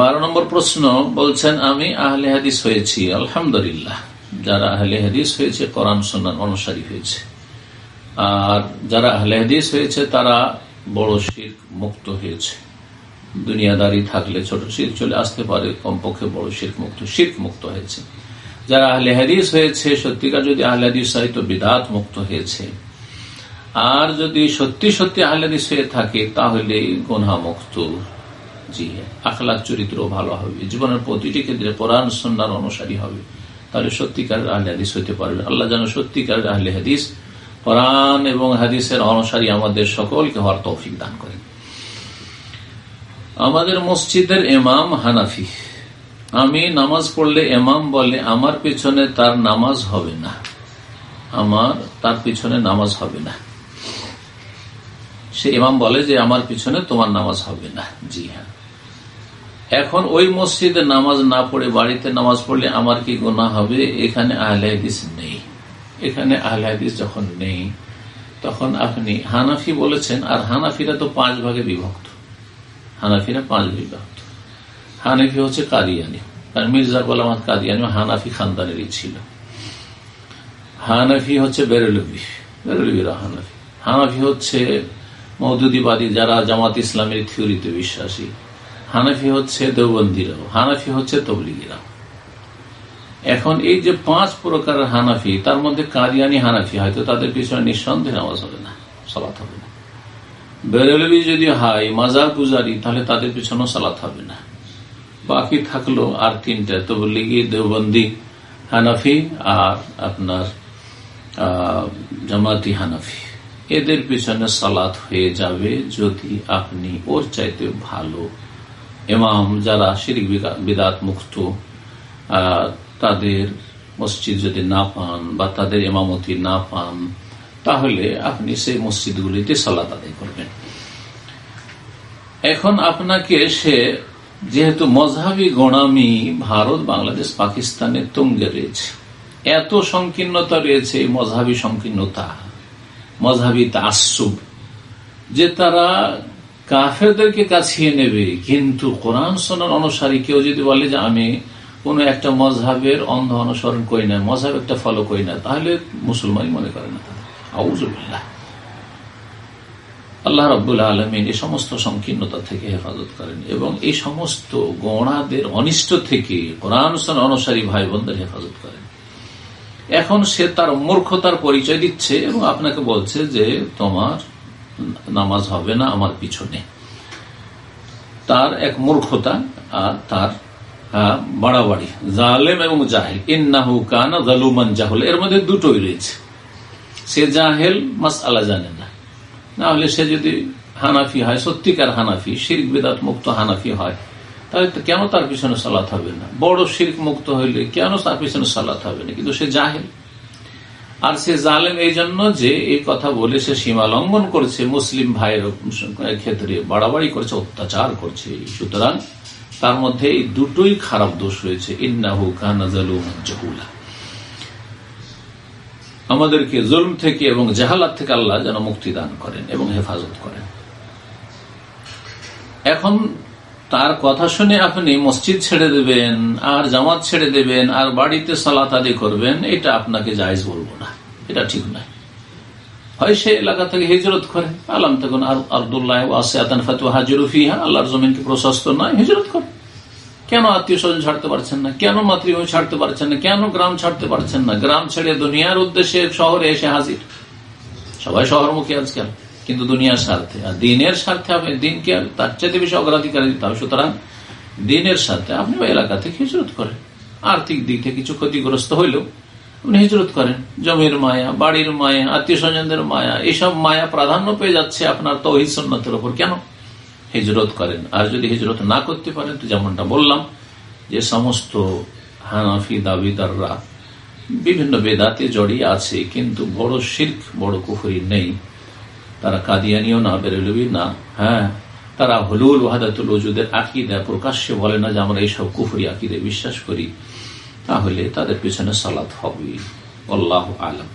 বারো নম্বর প্রশ্ন বলছেন, আমি আহলে হাদিস হয়েছি, আলহামদুলিল্লাহ। যারা আহলে হাদিস হয়েছে, কোরআন সন্ন্যান অনুসারী হয়েছে। আর যারা আহলে হাদিস হয়েছে, তারা বড় শির মুক্ত হয়েছে। দুনিয়াদারি থাকলে ছোট শির চলে আসতে পারে, কমপক্ষে বড় শির মুক্ত শির মুক্ত হয়েছে। যারা আহলে হাদিস হয়েছে, সত্যিকার যদি আহলে হাদিস হয়, তো বিদাত মুক্ত হয়েছে। আর যদি সত্যি সত্যি আহলে হাদিস হয়ে থাকে, তাহলে গোনা মুক্ত জি, আখলাখ চরিত্র ভালো হবে। জীবনের প্রতিটি ক্ষেত্রে কোরআন সন্ন্যার অনুসারী হবে। তাহলে সত্যিকার আহলে হাদিস হইতে পারবে আল্লাহ যেন সত্যিকার আহলে হাদিস, কোরআন এবং হাদিসের অনুসারী আমাদের সকলকে হওয়ার তৌফিক দান করেন। আমাদের মসজিদের এমাম হানাফি। আমি নামাজ পড়লে এমাম বলে, আমার পিছনে তার নামাজ হবে না। আমার, তার পিছনে নামাজ হবে না। সে ইমাম বলে যে, আমার পিছনে তোমার নামাজ হবে না। জি হ্যাঁ। এখন ওই মসজিদে নামাজ না পড়ে বাড়িতে নামাজ পড়লে আমার কি গোনা হবে? এখানে আহলে নেই। এখানে আহলে যখন নেই, তখন আপনি হানাফি বলেছেন, আর হানাফিরা তো পাঁচ ভাগে বিভক্ত। হানাফিরা পাঁচ বিভক্ত। হানাফি হচ্ছে কাদিয়ানি, আর মির্জা গোলাম কাদিয়ানি হানাফি খানদানেরই ছিল। হানাফি হচ্ছে বেরলবি, বেরলবিরা হানাফি। হানাফি হচ্ছে মৌদুদিবাদী যারা জামাত ইসলামের থিওরিতে বিশ্বাসী। হানাফি হচ্ছে দেওবন্দিরাও, হানাফি হচ্ছে তবলিগিরাও। এখন এই যে পাঁচ প্রকারের হানাফি, তার মধ্যে কাদিয়ানি হানাফি? হয়তো তাদের পিছনে নিঃসন্দেহে নামাজ হবে না, সালাত হবে না। বেরেলবি যদি হয় মাজার পূজারি তাহলে তাদের পিছনেও সালাত হবে না। বাকি থাকল আর তিনটা, তবলিগি, দেওবন্দি হানাফি আর আপনার জামাতি হানাফি। এদের পিছনে সালাত হয়ে যাবে যদি আপনি ওর চাইতে ভালো এমাম যারা শিরিক বিদাত মুক্ত তাদের মসজিদ যদি না পান বা তাদের এমামতি না পান, তাহলে আপনি সেই মসজিদগুলিতে সালাত আদায় করবেন। এখন আপনাকে সে যেহেতু মজহাবি গণামি ভারত, বাংলাদেশ, পাকিস্তানের তুঙ্গে রয়েছে, এত সংকীর্ণতা রয়েছে মজহাবি সংকীর্ণতা, মজহাবি তাসুব যে তারা কাফেরদেরকে কাছিয়ে নেবে, কিন্তু কোরআন সোনার অনুসারী কেউ যদি বলে যে আমি কোন একটা মজহাবের অন্ধ অনুসরণ করি না মজহাব একটা ফলো করি না, তাহলে মুসলমানই মনে করে না আল্লাহ রব্বুল আলমিন এই সমস্ত সংকীর্ণতা থেকে হেফাজত করেন এবং এই সমস্ত গণাদের অনিষ্ট থেকে কোরআন অনুসারী ভাই বোনদের হেফাজত করেন। এখন সে তার মূর্খতার পরিচয় দিচ্ছে এবং আপনাকে বলছে যে তোমার নামাজ হবে না আমার পিছনে। তার এক মূর্খতা আর তার বাড়াবাড়ি। জালেম এবং জাহেল। ইন্নাহু কানা জালুমান জাহুল। এর মধ্যে দুটোই রয়েছে। সে জাহেল মাস আলা জানে না। না হলে সে যদি হানাফি হয়, সত্যিকার হানাফি শির বেদাত মুক্ত হানাফি হয়, তাহলে তো কেন তার পিছনে সালাত হবে না? বড় শির্ক মুক্ত হইলে কেন তার পিছনে সালাত হবে না? কিন্তু সে জাহেল। আর সে জালেম এই জন্য যে এই কথা বলে সে সীমা লঙ্ঘন করছে, মুসলিম ভাইয়ের ক্ষেত্রে বাড়াবাড়ি করছে, অত্যাচার করছে। সুতরাং তার মধ্যে এই দুটোই খারাপ দোষ রয়েছে। ইন্নাহু কানাজালুলা আমাদেরকে জুলম থেকে এবং জাহালাত থেকে আল্লাহ যেন মুক্তি দান করেন এবং হেফাজত করেন। এখন তার কথা শুনে আপনি মসজিদ ছেড়ে দেবেন, আর জামাত ছেড়ে দেবেন, আর বাড়িতে সালাত আদি করবেন, এটা আপনাকে জায়জ বলব না। এটা ঠিক নয়। হয় সে এলাকা থেকে হিজরত করে। আলাম তখন আবদুল্লাহ হাজিরুফিহা আল্লাহর জমিনকে প্রশস্ত নয়, হিজরত করে। কেন আত্মীয় স্বজন ছাড়তে পারছেন না? কেন মাতৃভূমি ছাড়তে পারছেন না? কেন গ্রাম ছাড়তে পারছেন না? গ্রাম ছেড়ে দুনিয়ার উদ্দেশ্যে শহরে এসে হাজির। সবাই শহরমুখী আজকাল। কিন্তু দুনিয়ার স্বার্থে। আর দিনের স্বার্থে আপনি দিনকে তার চাইতে বেশি অগ্রাধিকার দিতে হবে। সুতরাং দিনের স্বার্থে আপনি ওই এলাকা থেকে হিজরত করেন। আর্থিক দিক থেকে কিছু ক্ষতিগ্রস্ত হইলেও আপনি হিজরত করেন। জমির মায়া, বাড়ির মায়া আত্মীয় স্বজনদের মায়া, এসব মায়া প্রাধান্য পেয়ে যাচ্ছে আপনার তহিদ সন্ন্যতের ওপর কেন? হিজরত করেন। আর যদি হিজরত না করতে পারেন, তো যেমনটা বললাম, যে সমস্ত হানাফি, দাবিদাররা বিভিন্ন বেদাতে জড়িয়ে আছে, কিন্তু বড় শির্ক, বড় কুফরি নেই। তারা কাদিয়ানিও না বেরেলবি না। হ্যাঁ তারা হলুল ওয়াহাদাতুল ওজুদের আকিদা প্রকাশ্যে বলে না যে আমরা এইসব কুফরি আকিদে বিশ্বাস করি। তাহলে তাদের পিছনে সালাত হবে আল্লাহ আলম।